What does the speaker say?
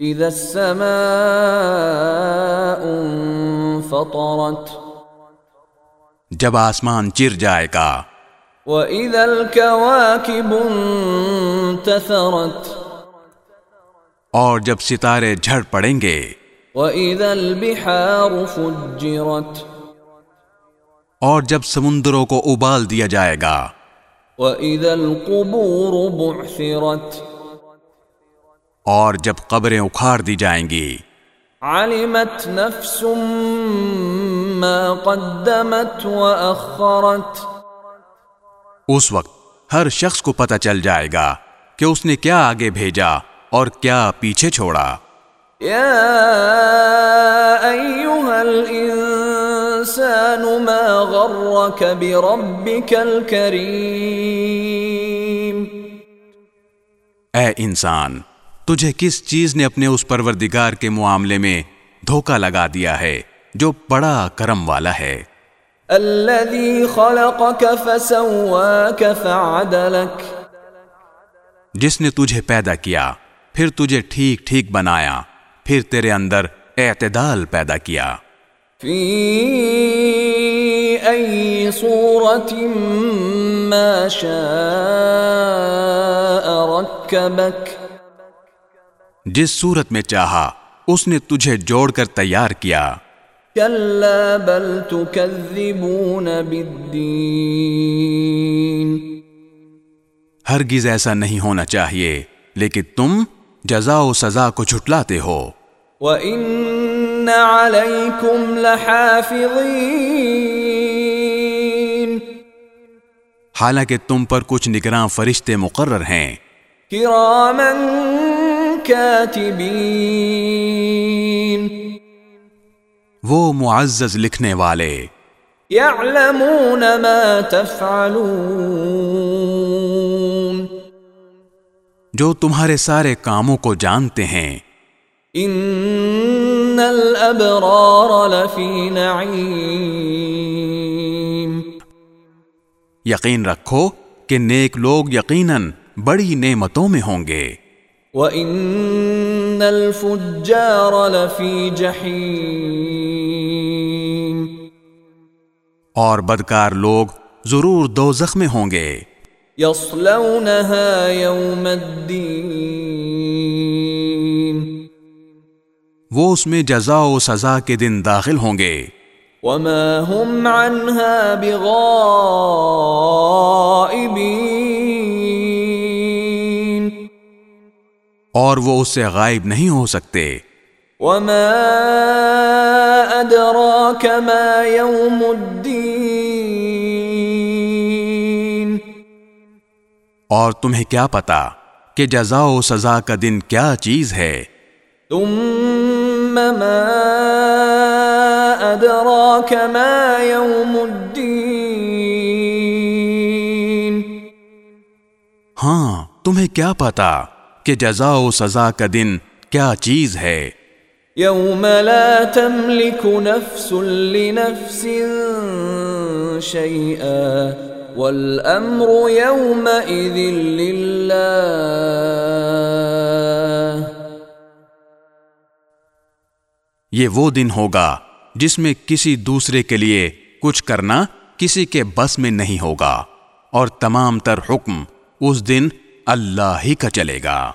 اذا السماء انفطرت. جب آسمان چر جائے گا۔ وَإِذَا الْكَوَاكِبُ انتثرت. اور جب ستارے جھڑ پڑیں گے۔ وَإِذَا الْبِحَارُ فُجِّرت. اور جب سمندروں کو ابال دیا جائے گا۔ وَإِذَا الْقُبُورُ بُعْثِرت. اور جب قبریں اکھاڑ دی جائیں گی۔ علمت نفس ما قدمت وأخرت۔ اس وقت ہر شخص کو پتہ چل جائے گا کہ اس نے کیا آگے بھیجا اور کیا پیچھے چھوڑا۔ يا أيها الإنسان ما غرك بربك الكريم اے انسان تجھے کس چیز نے اپنے اس پروردگار کے معاملے میں دھوکہ لگا دیا ہے جو بڑا کرم والا ہے؟ الذي خلقك فسواك فعدلك. جس نے تجھے پیدا کیا پھر تجھے ٹھیک ٹھیک بنایا پھر تیرے اندر اعتدال پیدا کیا۔ في أي صورة ما شاء ركبك جس صورت میں چاہا اس نے تجھے جوڑ کر تیار کیا۔ بل تكذبون بالدين ہرگز ایسا نہیں ہونا چاہیے لیکن تم جزا و سزا کو جھٹلاتے ہو۔ وَإِنَّ عَلَيْكُمْ لَحَافِظِينَ۔ حالانکہ تم پر کچھ نگراں فرشتے مقرر ہیں۔ كِرَامًا كَاتِبِينَ وہ معزز لکھنے والے۔ يَعْلَمُونَ مَا تَفْعَلُونَ. جو تمہارے سارے کاموں کو جانتے ہیں۔ ان الابرار لفی نعیم یقین رکھو کہ نیک لوگ یقیناً بڑی نعمتوں میں ہوں گے۔ وان الفجار لفی جحیم اور بدکار لوگ ضرور دوزخ میں ہوں گے۔ یصلونها یوم الدین وہ اس میں جزا و سزا کے دن داخل ہوں گے۔ وما هم عنها بغائبین اور وہ اس سے غائب نہیں ہو سکتے۔ وما ادراك ما يوم الدین اور تمہیں کیا پتا کہ جزا و سزا کا دن کیا چیز ہے۔ ثم ما ادراك ما يوم الدین ہاں تمہیں کیا پتا کہ جزا و سزا کا دن کیا چیز ہے؟ يوم لا تملك نفس لنفس شيئا والامر يومئذ لله یہ وہ دن ہوگا جس میں کسی دوسرے کے لیے کچھ کرنا کسی کے بس میں نہیں ہوگا اور تمام تر حکم اس دن اللہ ہی کا چلے گا۔